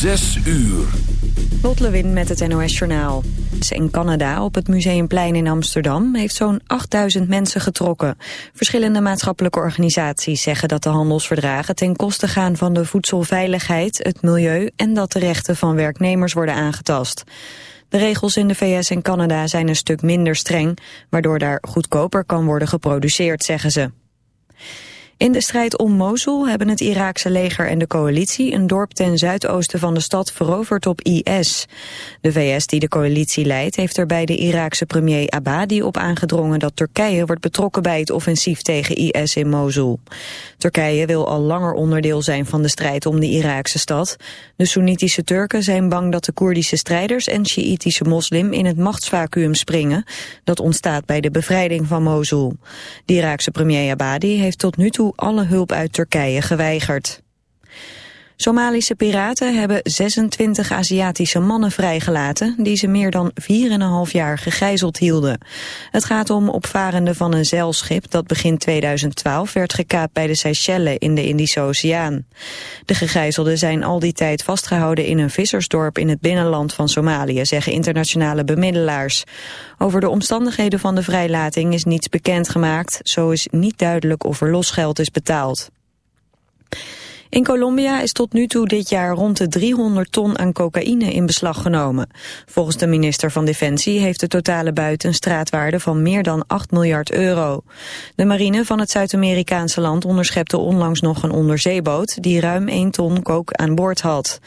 Zes uur. Lot Lewin met het NOS Journaal. In Canada op het Museumplein in Amsterdam heeft zo'n 8000 mensen getrokken. Verschillende maatschappelijke organisaties zeggen dat de handelsverdragen ten koste gaan van de voedselveiligheid, het milieu en dat de rechten van werknemers worden aangetast. De regels in de VS en Canada zijn een stuk minder streng, waardoor daar goedkoper kan worden geproduceerd, zeggen ze. In de strijd om Mosul hebben het Iraakse leger en de coalitie een dorp ten zuidoosten van de stad veroverd op IS. De VS die de coalitie leidt heeft er bij de Iraakse premier Abadi op aangedrongen dat Turkije wordt betrokken bij het offensief tegen IS in Mosul. Turkije wil al langer onderdeel zijn van de strijd om de Iraakse stad. De Soenitische Turken zijn bang dat de Koerdische strijders en Sjiïtische moslim in het machtsvacuum springen. Dat ontstaat bij de bevrijding van Mosul. De Iraakse premier Abadi heeft tot nu toe alle hulp uit Turkije geweigerd. Somalische piraten hebben 26 Aziatische mannen vrijgelaten... die ze meer dan 4,5 jaar gegijzeld hielden. Het gaat om opvarenden van een zeilschip... dat begin 2012 werd gekaapt bij de Seychelles in de Indische Oceaan. De gegijzelden zijn al die tijd vastgehouden in een vissersdorp... in het binnenland van Somalië, zeggen internationale bemiddelaars. Over de omstandigheden van de vrijlating is niets bekendgemaakt. Zo is niet duidelijk of er losgeld is betaald. In Colombia is tot nu toe dit jaar rond de 300 ton aan cocaïne in beslag genomen. Volgens de minister van Defensie heeft de totale buit een straatwaarde van meer dan 8 miljard euro. De marine van het Zuid-Amerikaanse land onderschepte onlangs nog een onderzeeboot die ruim 1 ton kook aan boord had.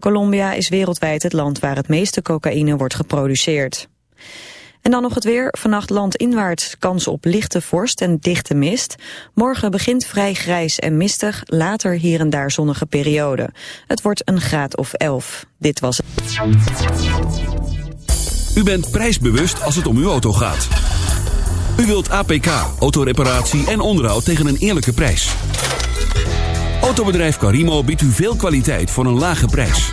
Colombia is wereldwijd het land waar het meeste cocaïne wordt geproduceerd. En dan nog het weer. Vannacht landinwaarts kans op lichte vorst en dichte mist. Morgen begint vrij grijs en mistig. Later hier en daar zonnige periode. Het wordt een graad of 11. Dit was het. U bent prijsbewust als het om uw auto gaat. U wilt APK, autoreparatie en onderhoud tegen een eerlijke prijs. Autobedrijf Carimo biedt u veel kwaliteit voor een lage prijs.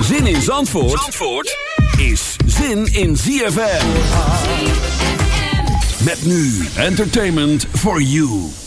Zin in Zandvoort, Zandvoort is zin in ZFM. Met nu entertainment for you.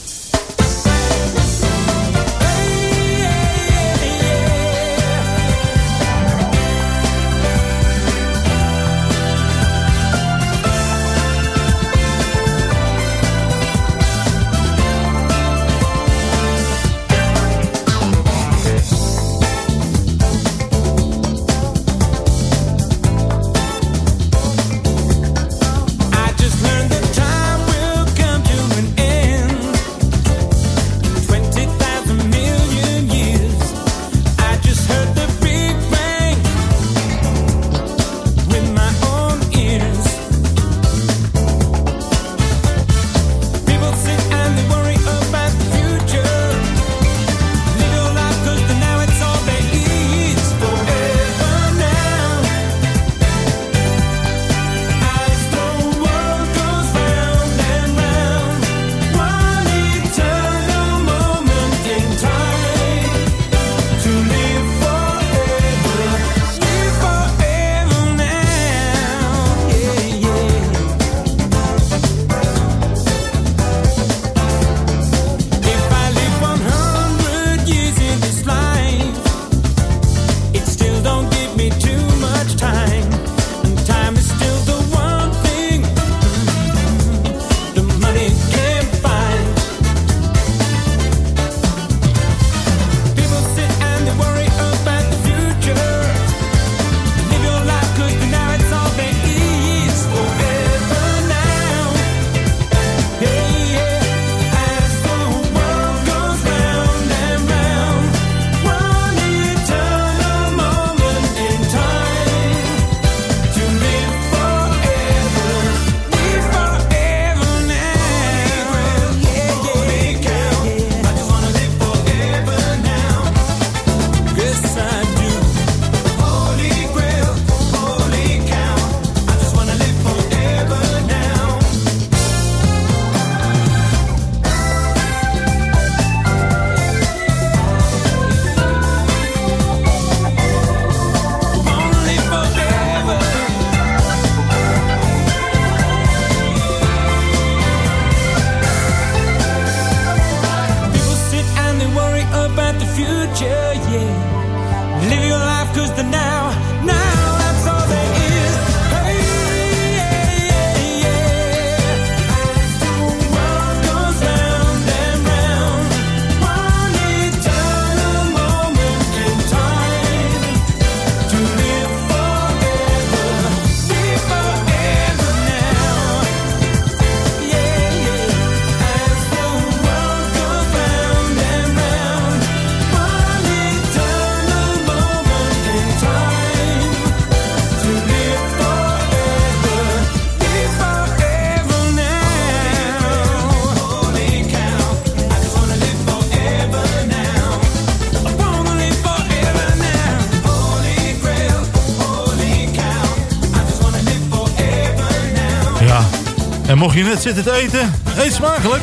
Mocht je net zitten te eten, eet smakelijk.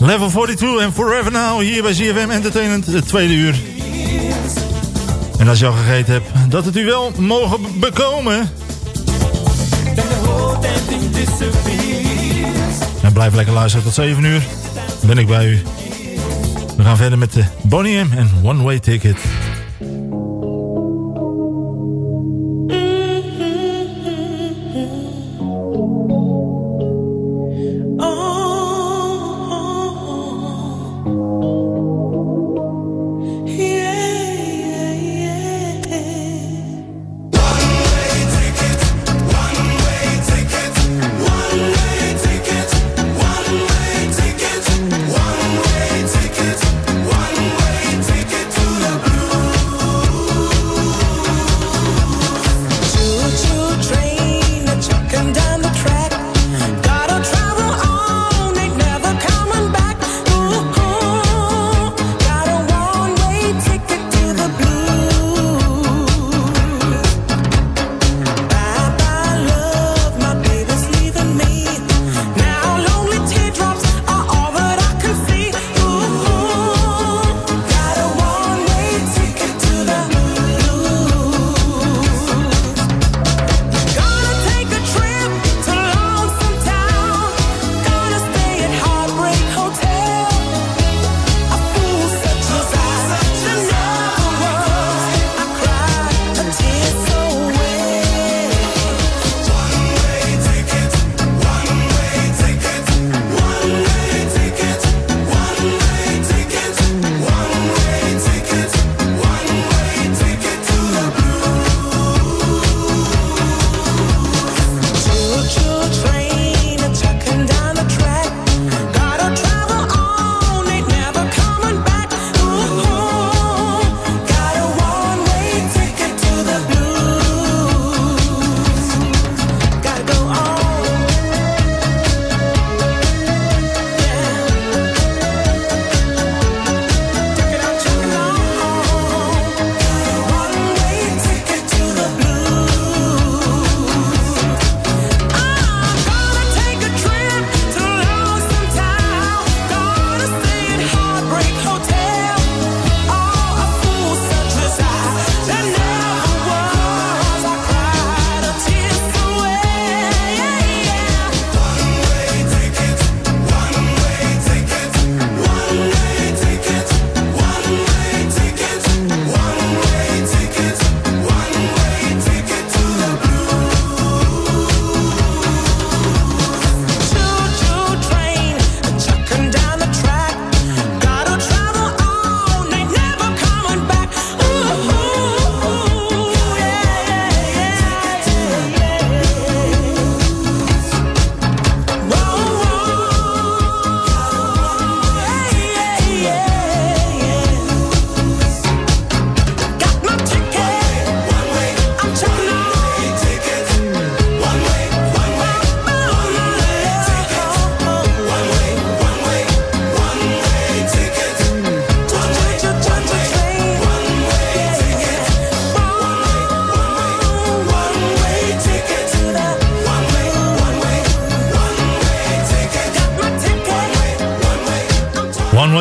Level 42 en Forever Now hier bij ZFM Entertainment, het tweede uur. En als je al gegeten hebt, dat het u wel mogen bekomen. En blijf lekker luisteren tot 7 uur. Dan ben ik bij u. We gaan verder met de Bonnie M en One Way Ticket.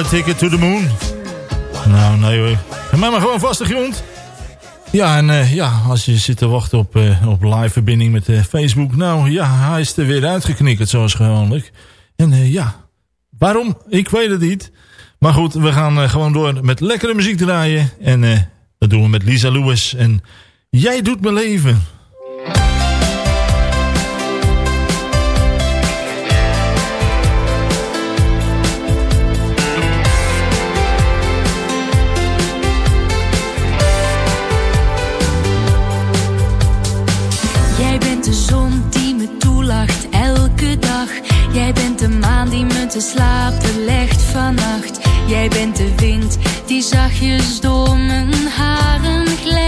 Ticket to the Moon. Nou, nee hoor. Maar gewoon vaste grond. Ja, en eh, ja, als je zit te wachten op, eh, op live verbinding met eh, Facebook... nou ja, hij is er weer uitgeknikkerd zoals gewoonlijk. En ja, waarom? Ik weet het niet. Maar goed, we gaan gewoon door met lekkere muziek draaien. En dat doen we met Lisa Lewis. En jij doet mijn leven... Je bent de wind die zachtjes door mijn haren glijdt.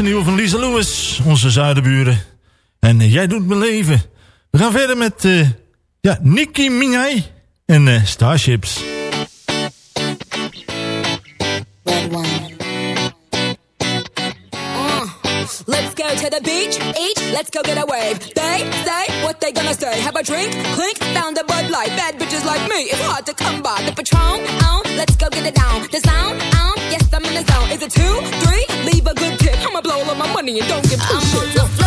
laatste nieuw van Lisa Lewis, onze zuidenburen. En eh, jij doet me leven. We gaan verder met uh, ja, Nicky Minaj en eh, uh, Starships. Let's go to the beach, eat, let's go get a wave. They say what they gonna say. Have a drink, clink, found a Bud Light. Bad bitches like me, it's hard to come by. The Patron, on, let's go get it down. The sound, on, yes I'm in the zone. Is it two, three? Leave a good tip. I'ma blow all of my money and don't give two shits. Um,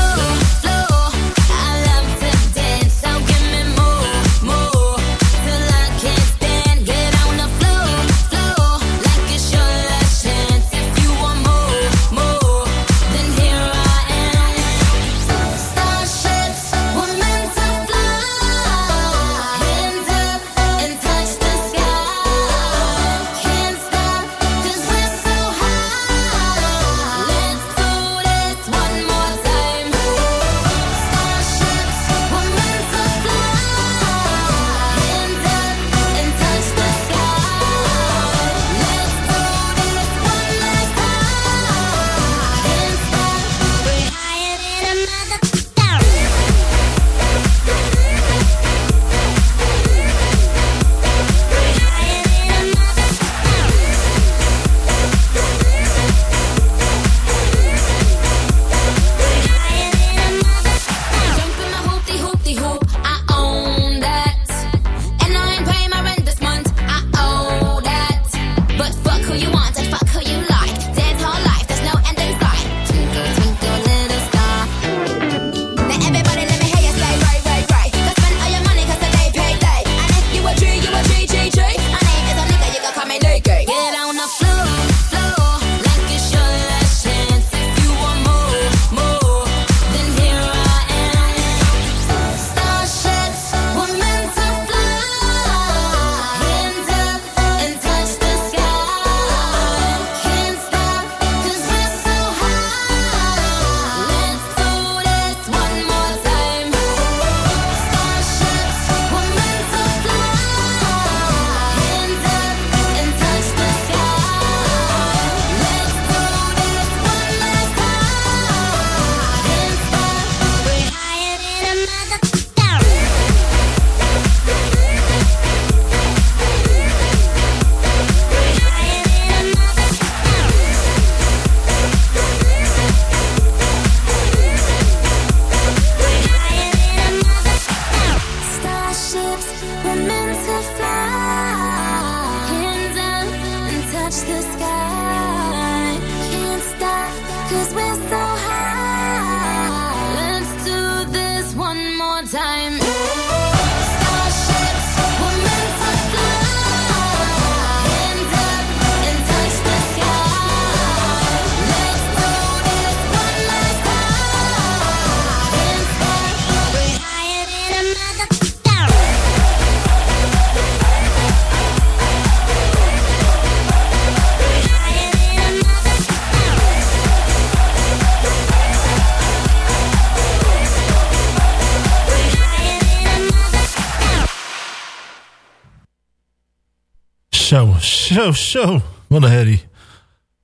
zo, zo. Wat een herrie.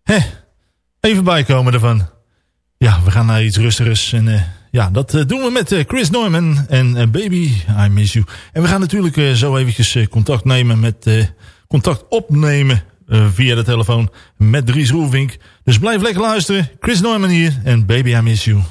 Hé, even bijkomen ervan. Ja, we gaan naar iets rustigers. En uh, ja, dat uh, doen we met uh, Chris Norman en Baby, I Miss You. En we gaan natuurlijk zo eventjes contact nemen met... contact opnemen via de telefoon met Dries Roelvink. Dus blijf lekker luisteren. Chris Norman hier en Baby, I Miss You.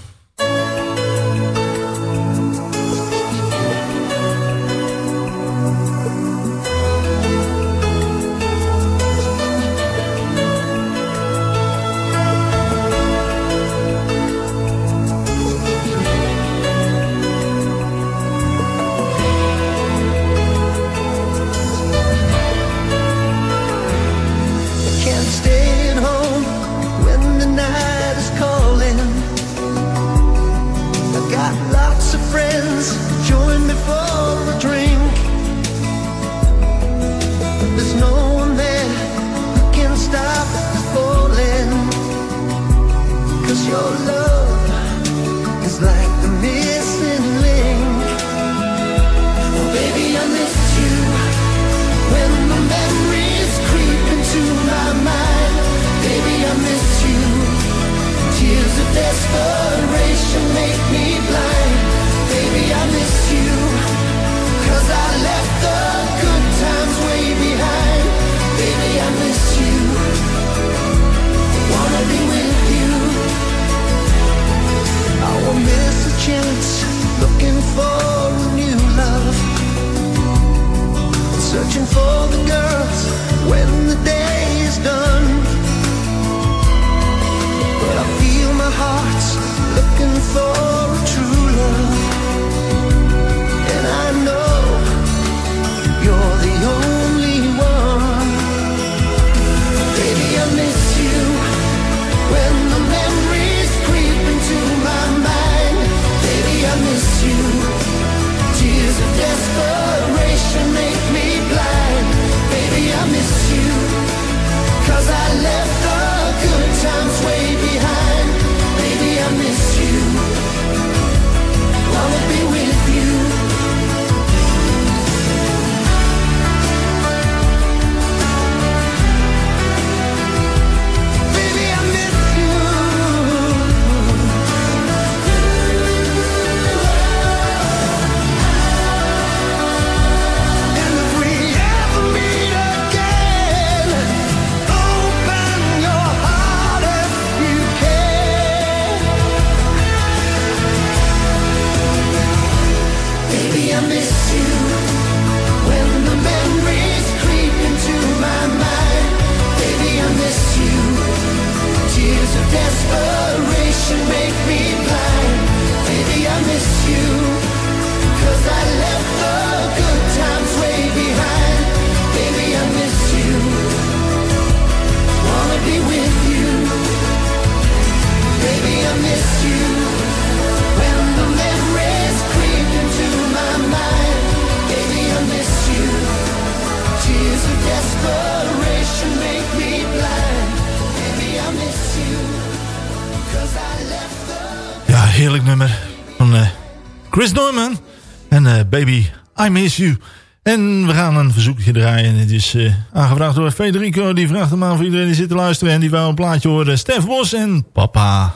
Miss You. En we gaan een verzoekje draaien. Het is uh, aangevraagd door Federico. Die vraagt hem aan voor iedereen die zit te luisteren. En die wou een plaatje horen. Stef Bos en Papa.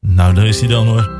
Nou, daar is hij dan hoor.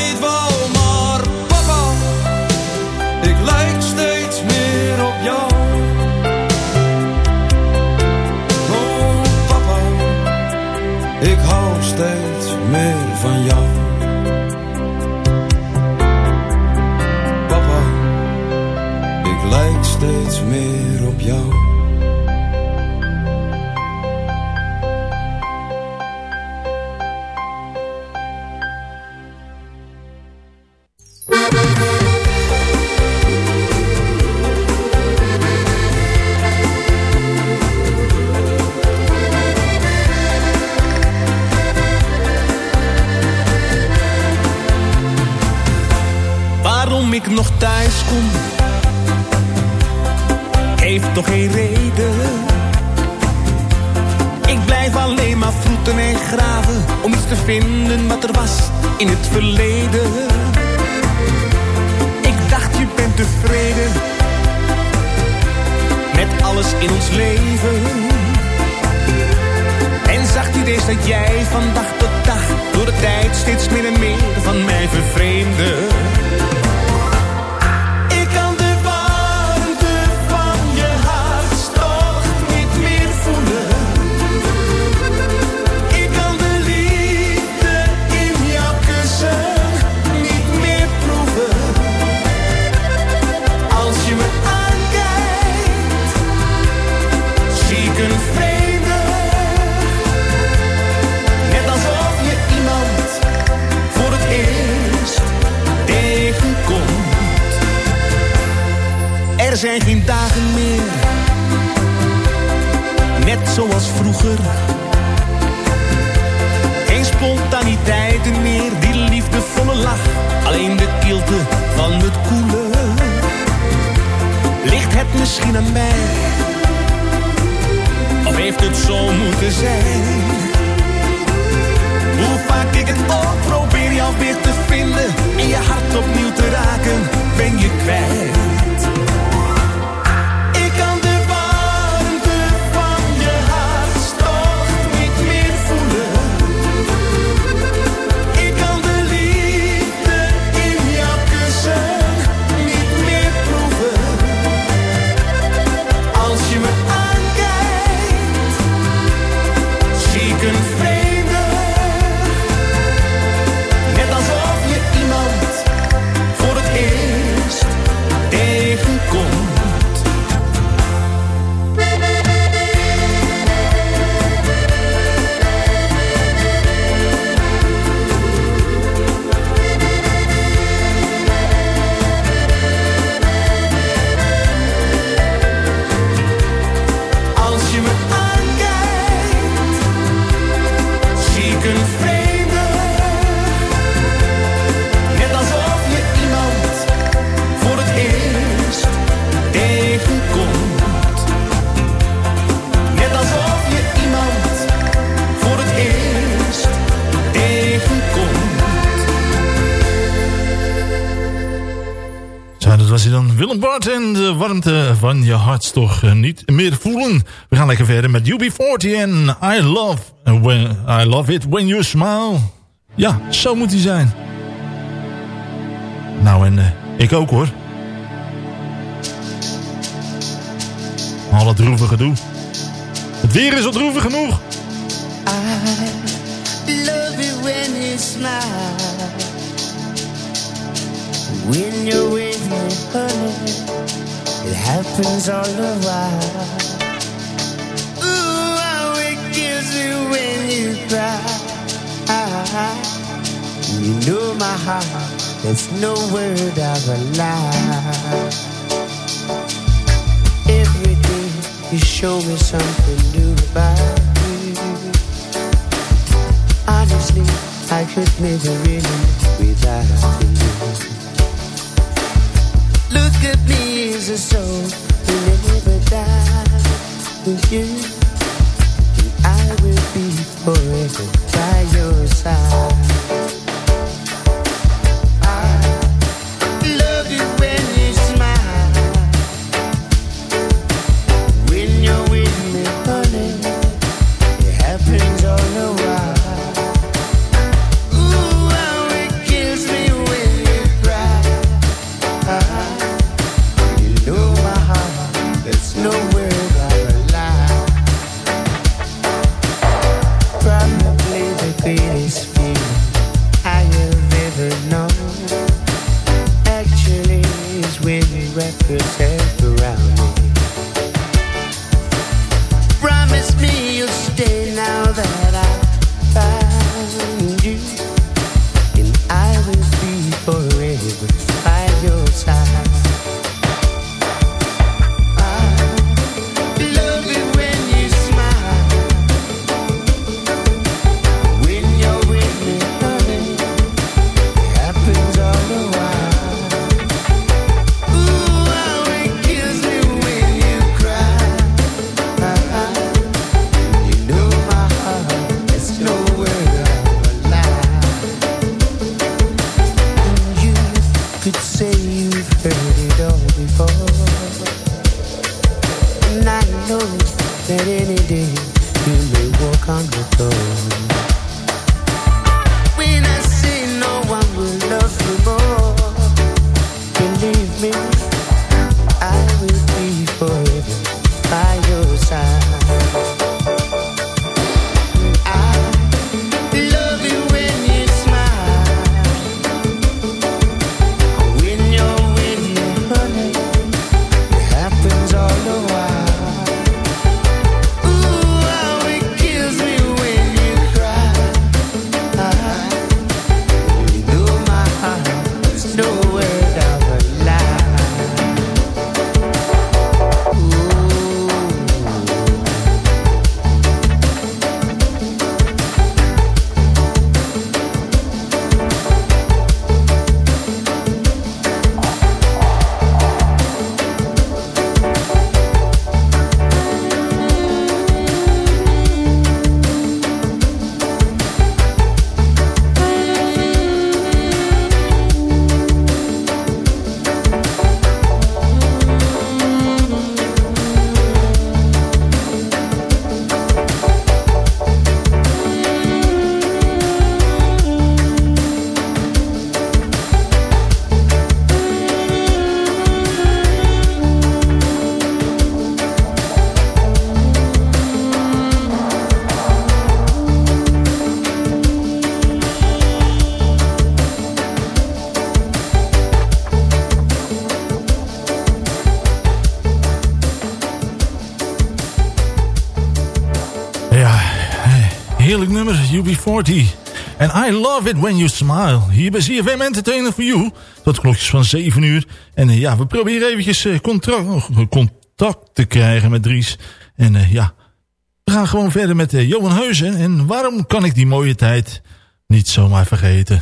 zijn geen dagen meer, net zoals vroeger. Geen spontaniteiten meer, die liefdevolle lach. Alleen de kilte van het koele. Ligt het misschien aan mij? Of heeft het zo moeten zijn? Hoe vaak ik het ook probeer jou weer te vinden en je hart opnieuw te raken, ben je kwijt. Was hij dan. Willem Bart en de warmte van je hartstocht eh, niet meer voelen. We gaan lekker verder met UB40 en I love, when, I love it when you smile. Ja, zo moet hij zijn. Nou, en uh, ik ook hoor. Al dat droevige gedoe. Het weer is al droevig genoeg. I love it when you smile. When you're with me, honey, it happens all the while. Ooh, how it kills me when you cry. You know my heart, there's no word of a lie. Every day you show me something new about you. Honestly, I could never really without you. Me as a soul never you. I will be forever by your side. UB40. En I love it when you smile. Hier bij CFM Entertainer for You. Tot klokjes van 7 uur. En eh, ja, we proberen eventjes eh, contact, contact te krijgen met Dries. En eh, ja, we gaan gewoon verder met Johan Heuzen. En waarom kan ik die mooie tijd niet zomaar vergeten?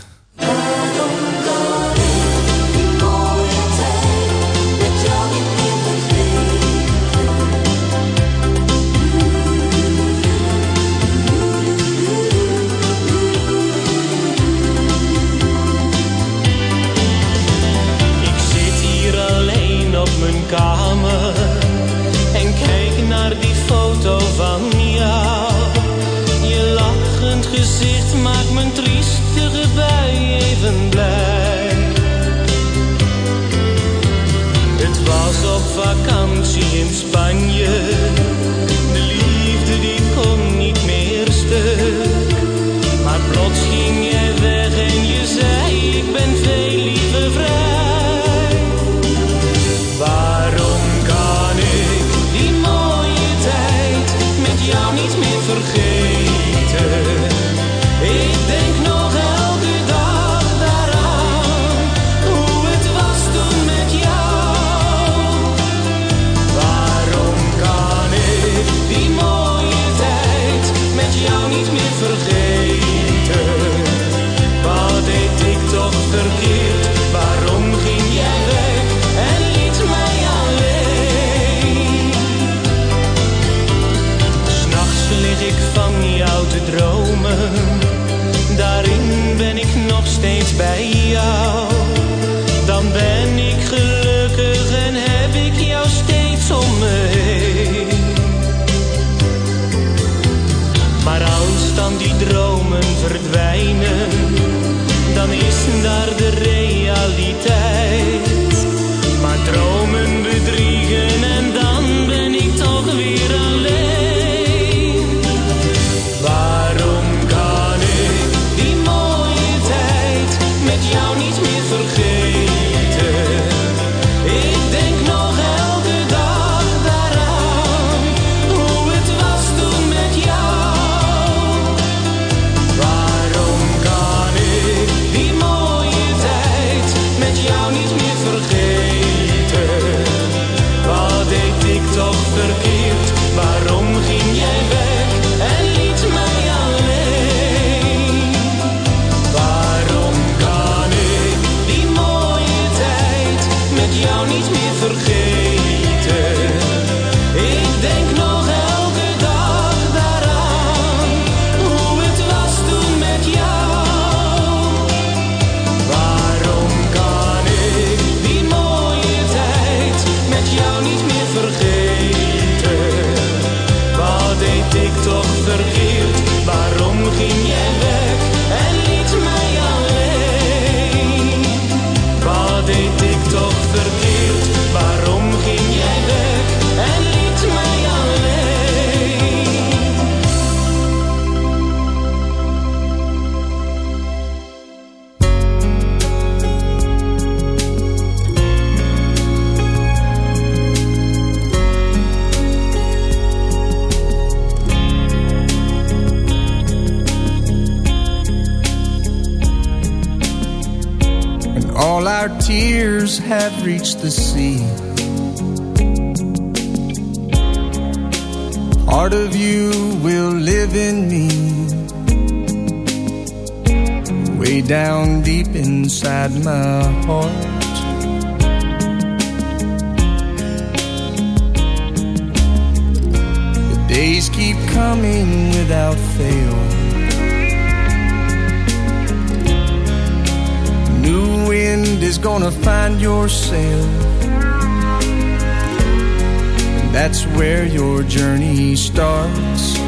sorrir. have reached the sea. Part of you will live in me. Way down deep inside my heart. The Days keep coming without fail. is gonna find yourself. That's where your journey starts.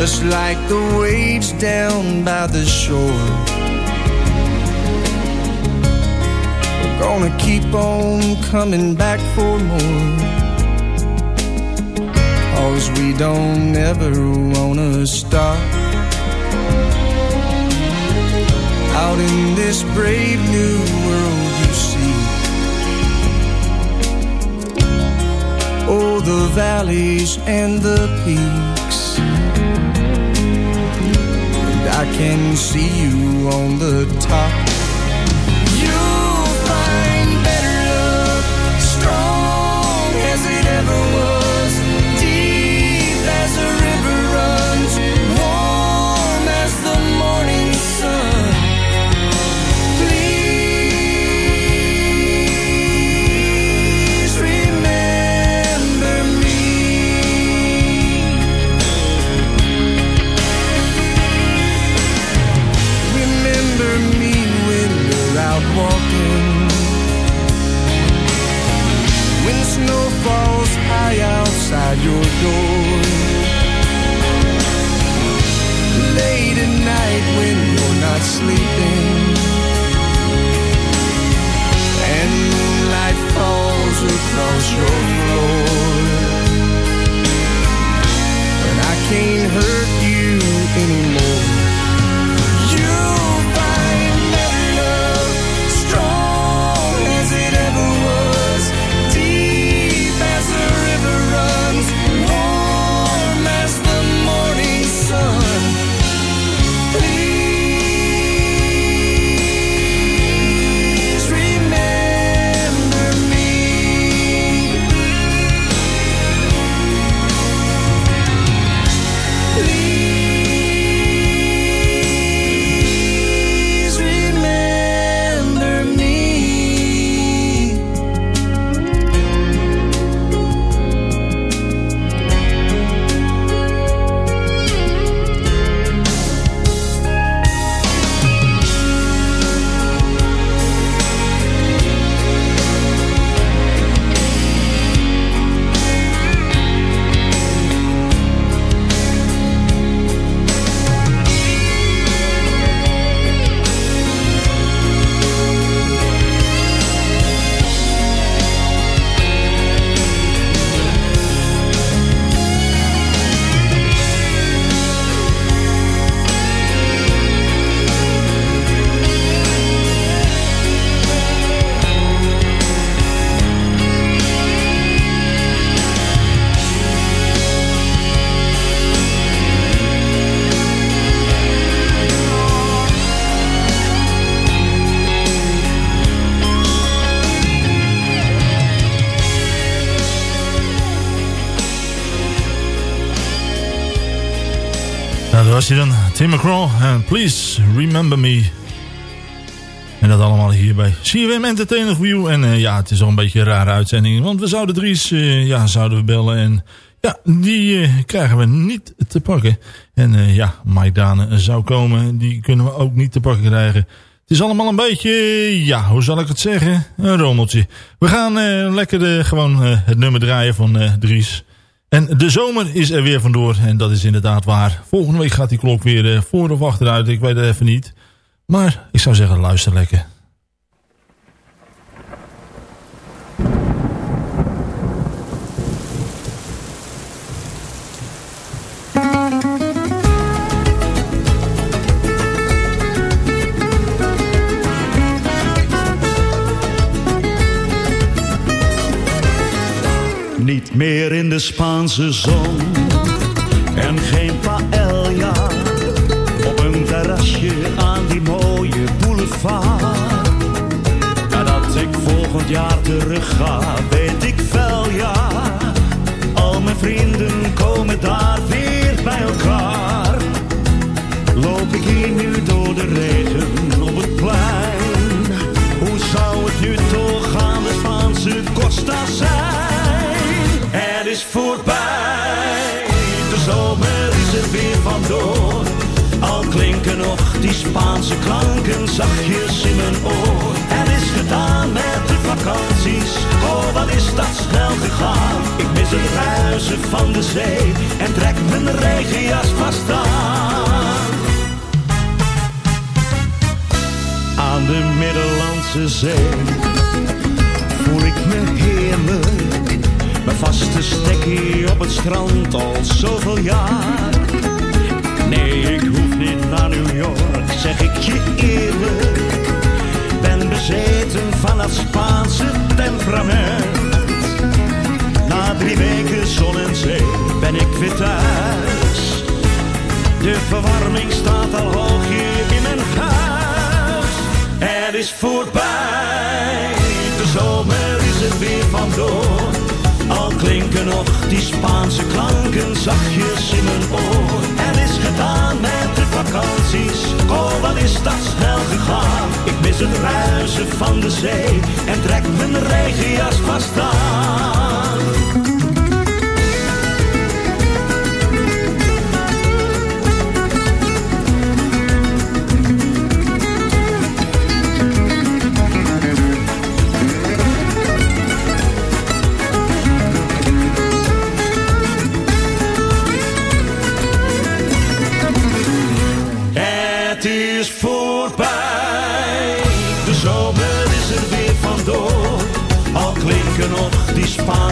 Just like the waves down by the shore. We're gonna keep on coming back for more. Cause we don't ever wanna stop. Out in this brave new world you see. Oh, the valleys and the peaks. I can see you on the top. your door. Late at night when you're not sleeping. And moonlight falls across your floor. But I can't hurt McCraw en Please Remember Me. En dat allemaal hier bij CWM Entertainer You. En eh, ja, het is al een beetje een rare uitzending. Want we zouden Dries, eh, ja, zouden we bellen. En ja, die eh, krijgen we niet te pakken. En ja, Mike Dane zou komen. Die kunnen we ook niet te pakken krijgen. Het is allemaal een beetje, ja, hoe zal ik het zeggen? Een rommeltje. We gaan lekker gewoon het nummer draaien van Dries. En de zomer is er weer vandoor. En dat is inderdaad waar. Volgende week gaat die klok weer eh, voor of achteruit. Ik weet het even niet. Maar ik zou zeggen, luister lekker. Meer in de Spaanse zon en geen paella op een terrasje aan die mooie boulevard. Nadat ik volgend jaar terug ga, weet ik wel ja. Al mijn vrienden komen daar weer bij elkaar. Loop ik hier nu door de regen op het plein? Hoe zou het nu toch aan de Spaanse Costa zijn? Het is voorbij, de zomer is er weer vandoor. Al klinken nog die Spaanse klanken zachtjes in mijn oor. Het is gedaan met de vakanties, oh wat is dat snel gegaan. Ik mis het ruisen van de zee en trek mijn regenjas vast aan. Aan de Middellandse Zee voel ik me heerlijk. Mijn vaste stekkie op het strand al zoveel jaar. Nee, ik hoef niet naar New York, zeg ik je eerlijk. Ben bezeten van dat Spaanse temperament. Na drie weken zon en zee ben ik weer thuis. De verwarming staat al hoog hier in mijn huis. Het is voorbij, de zomer is er weer vandoor. Al klinken nog die Spaanse klanken zachtjes in mijn oor. Het is gedaan met de vakanties, oh wat is dat snel gegaan. Ik mis het ruisen van de zee en trek mijn regenjas vast aan.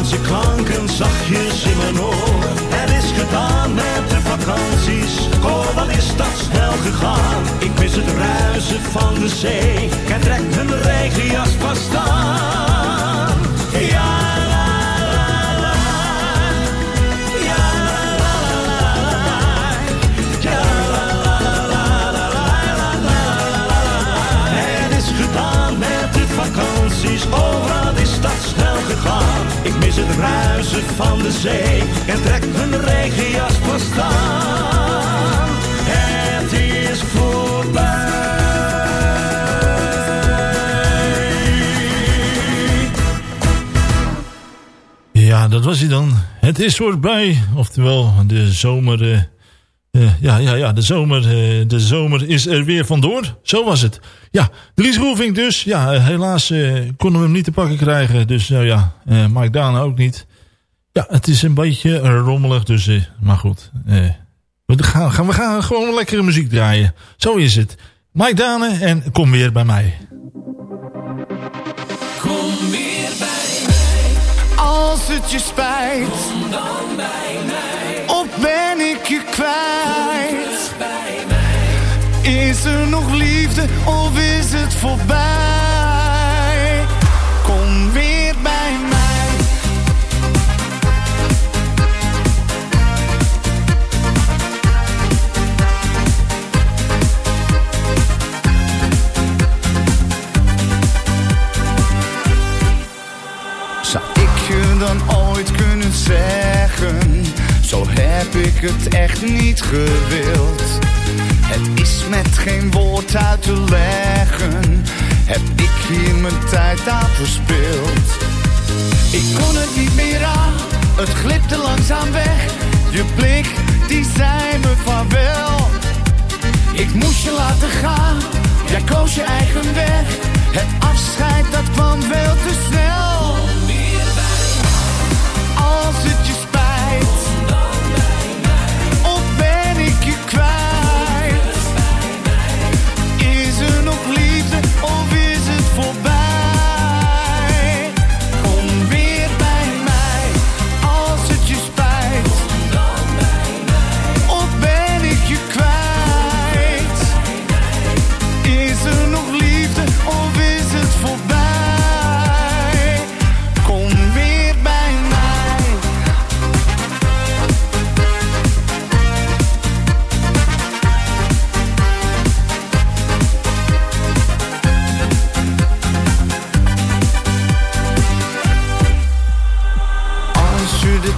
Spaanse klanken zachtjes in mijn oor. Het is gedaan met de vakanties, oh wat is dat snel gegaan. Ik mis het ruisen van de zee, het trekt mijn regenjas vast aan. Ja, het ruisen van de zee en trek mijn regenjas vast aan. Het is voorbij. Ja, dat was hij dan. Het is voorbij. Oftewel, de zomer... eh, eh, ja, ja, ja, de zomer, eh, de zomer is er weer vandoor. Zo was het. Ja, Dries Roelvink dus. Ja, eh, helaas eh, konden we hem niet te pakken krijgen. Dus nou ja, eh Mike Daan ook niet. Ja, het is een beetje rommelig. Dus, eh, maar goed. eh, we, gaan, gaan, we gaan gewoon lekkere muziek draaien. Zo is het. Mike Dane en kom weer bij mij. Kom weer bij mij, Als het je spijt, kom dan bij mij, of ben ik je kwijt? Is er nog liefde of is het voorbij? Kom weer bij mij. Zou ik je dan ooit kunnen zeggen? Zo heb ik het echt niet gewild. Het is met geen woord uit te leggen. Heb ik hier mijn tijd aan verspild? Ik kon het niet meer aan, het glipte langzaam weg. Je blik, die zei me vaarwel. Ik moest je laten gaan, jij koos je eigen weg. Het afscheid, dat kwam veel te snel. Als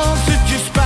Als het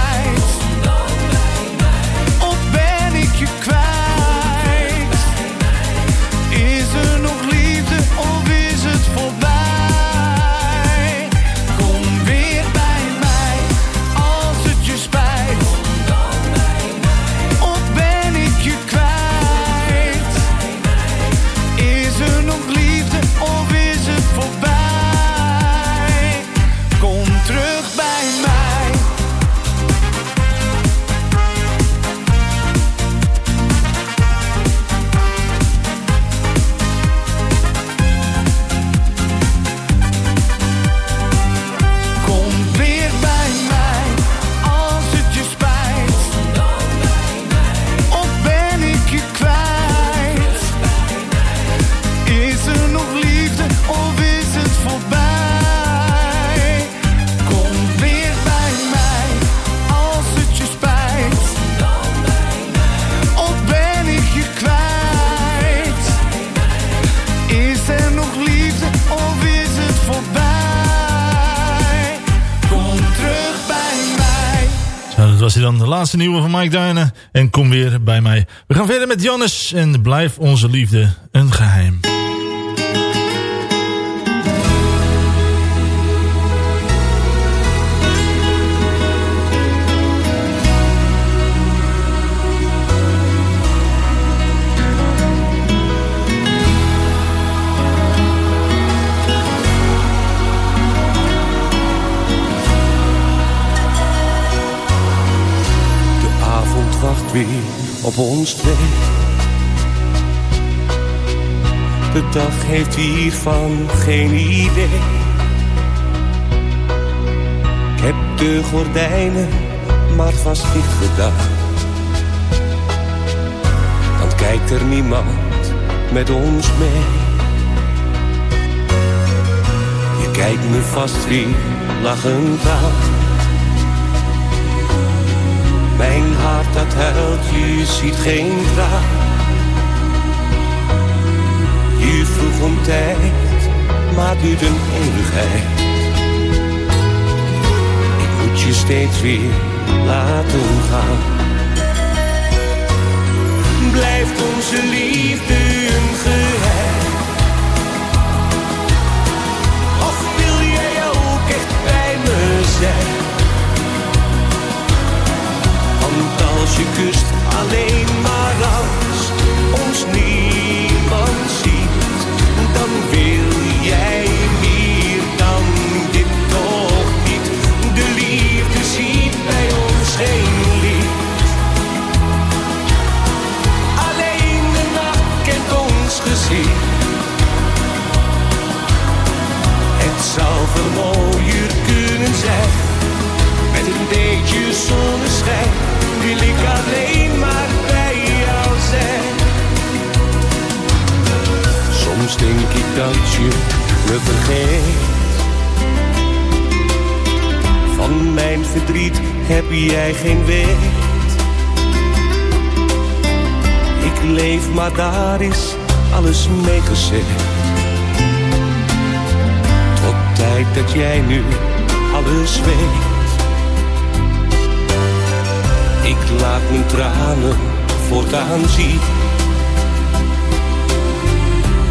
dan de laatste nieuwe van Mike Dyna. En kom weer bij mij. We gaan verder met Jannes en blijf onze liefde een geheim. Weer op ons twee. De dag heeft hiervan geen idee. Ik heb de gordijnen maar vast dicht gedaan. Dan kijkt er niemand met ons mee. Je kijkt me vast weer lachend aan. Mijn hart dat huilt, je ziet geen traan. Je vroeg om tijd, maar duurt een eeuwigheid. Ik moet je steeds weer laten gaan. Blijft onze liefde een geheim? Of wil jij ook echt bij me zijn? Als je kust alleen maar als ons niemand ziet, dan wil jij meer dan dit toch niet. De liefde ziet bij ons geen licht. Alleen de nacht kent ons gezicht. Het zou veel mooier kunnen zijn met een beetje zonneschijn wil ik alleen maar bij jou zijn. Soms denk ik dat je me vergeet. Van mijn verdriet heb jij geen weet. Ik leef, maar daar is alles mee gezegd. Tot tijd dat jij nu alles weet. Laat mijn tranen voortaan zien.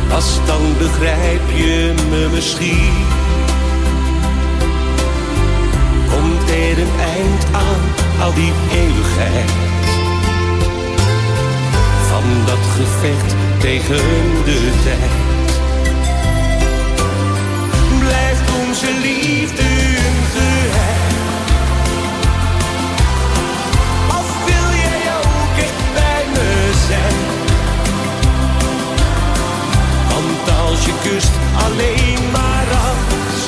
Pas dan begrijp je me misschien. Komt er een eind aan al die eeuwigheid. Van dat gevecht tegen de tijd. Blijft onze liefde je kust alleen maar als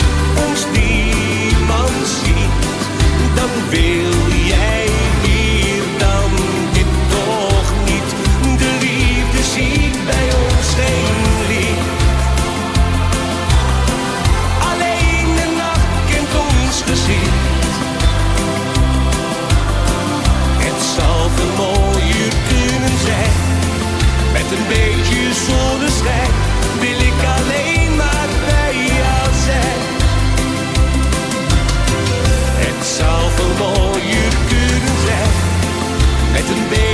ons niemand ziet, dan wil jij meer dan dit toch niet. De liefde ziet bij ons geen licht. Alleen de nacht kent ons gezicht. Het zal veel mooier kunnen zijn. Met een beetje zonneschijn wil ik alleen maar bij jou zijn. Het zal veel mooier kunnen zijn. Met een beetje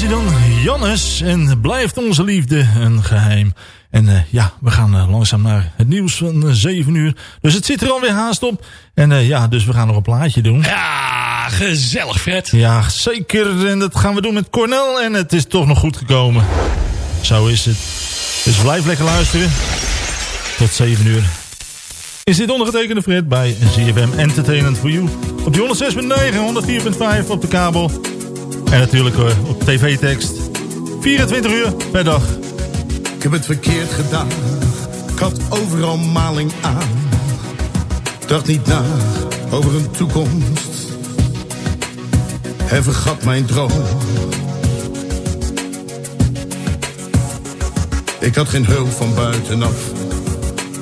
was hij dan. Jannes. En blijft onze liefde een geheim. En eh, ja, we gaan eh, langzaam naar het nieuws van 7 uur. Dus het zit er alweer haast op. En eh, ja, dus we gaan nog een plaatje doen. Ja, gezellig Fred. Ja, zeker. En dat gaan we doen met Cornel. En het is toch nog goed gekomen. Zo is het. Dus blijf lekker luisteren. Tot 7 uur. Is dit ondergetekende Fred bij ZFM Entertainment for You. Op die 106.9, 104.5 op de kabel. En natuurlijk eh, op tv-tekst. 24 uur per dag. Ik heb het verkeerd gedaan. Ik had overal maling aan. Dacht niet na over een toekomst. En vergat mijn droom. Ik had geen hulp van buitenaf.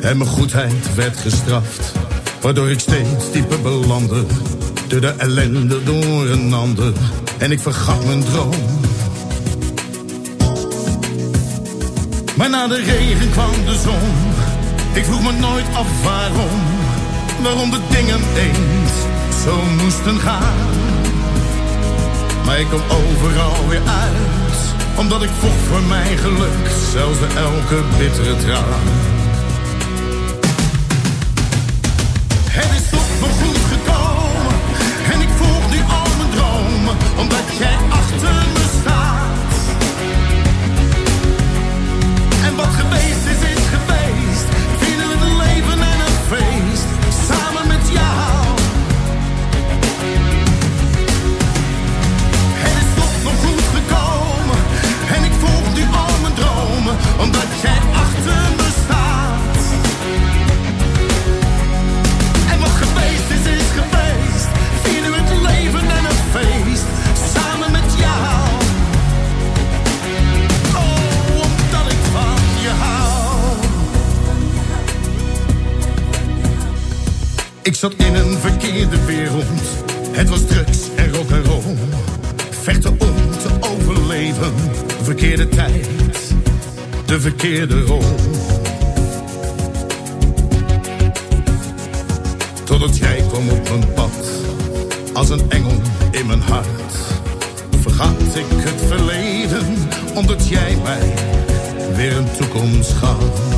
En mijn goedheid werd gestraft. Waardoor ik steeds dieper belandde. Door de ellende door een ander. En ik vergat mijn droom. Maar na de regen kwam de zon. Ik vroeg me nooit af waarom. Waarom de dingen eens zo moesten gaan. Maar ik kom overal weer uit. Omdat ik vocht voor mijn geluk. Zelfs bij elke bittere traan. Het is tot me goed omdat jij achter me staat. En wat geweest is, is geweest. Vieren we een leven en een feest, samen met jou. verkeerde tijd, de verkeerde rol. Totdat jij kwam op mijn pad, als een engel in mijn hart. Vergat ik het verleden, omdat jij mij weer een toekomst gaf.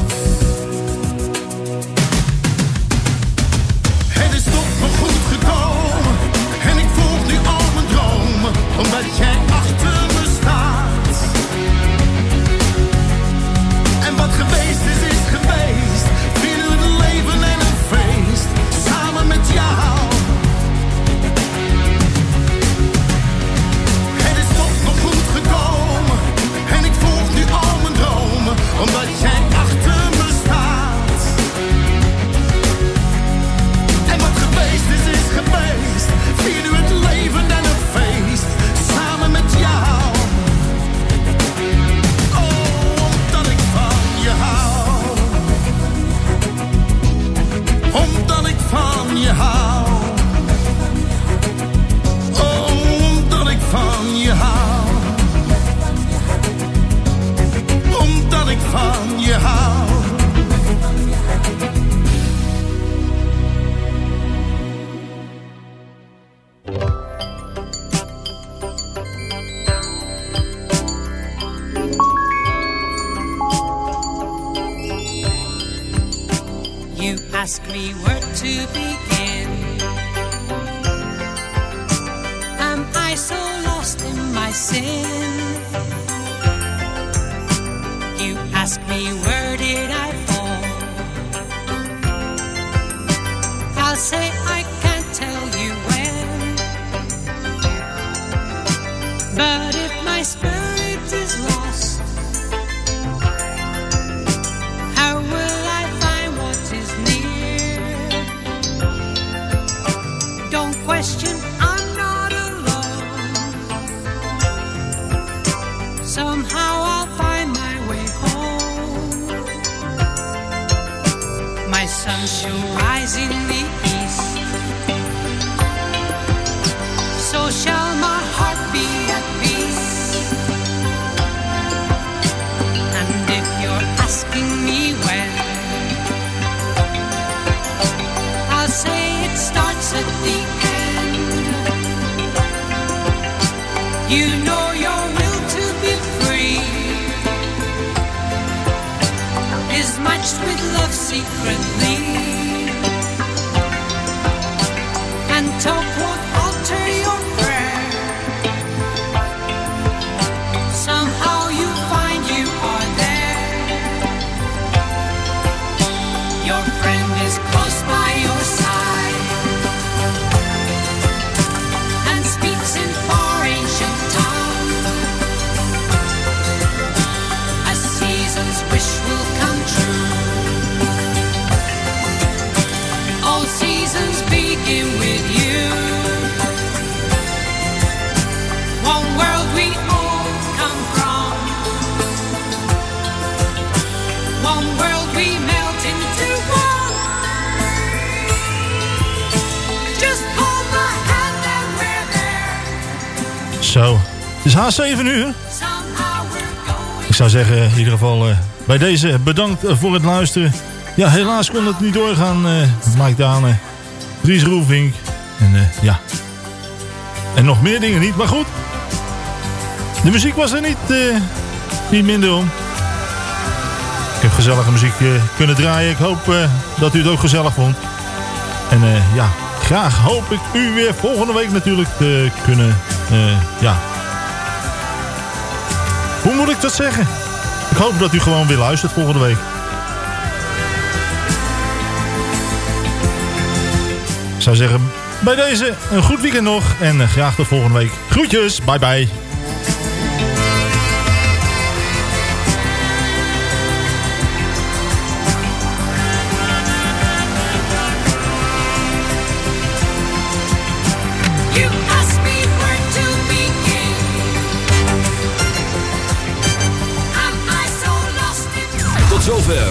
haast 7 uur. Ik zou zeggen, in ieder geval eh, bij deze bedankt eh, voor het luisteren. Ja, helaas kon het niet doorgaan. Uh, Mike Dane, Dries Roefink en ja. En nog meer dingen niet, maar goed. De muziek was er niet, niet minder om. Ik heb gezellige muziek kunnen draaien. Ik hoop dat u het ook gezellig vond. En ja, graag hoop ik u weer volgende week natuurlijk te kunnen ja, hoe moet ik dat zeggen? Ik hoop dat u gewoon weer luistert volgende week. Ik zou zeggen, bij deze een goed weekend nog. En eh, graag tot volgende week. Groetjes, bye bye.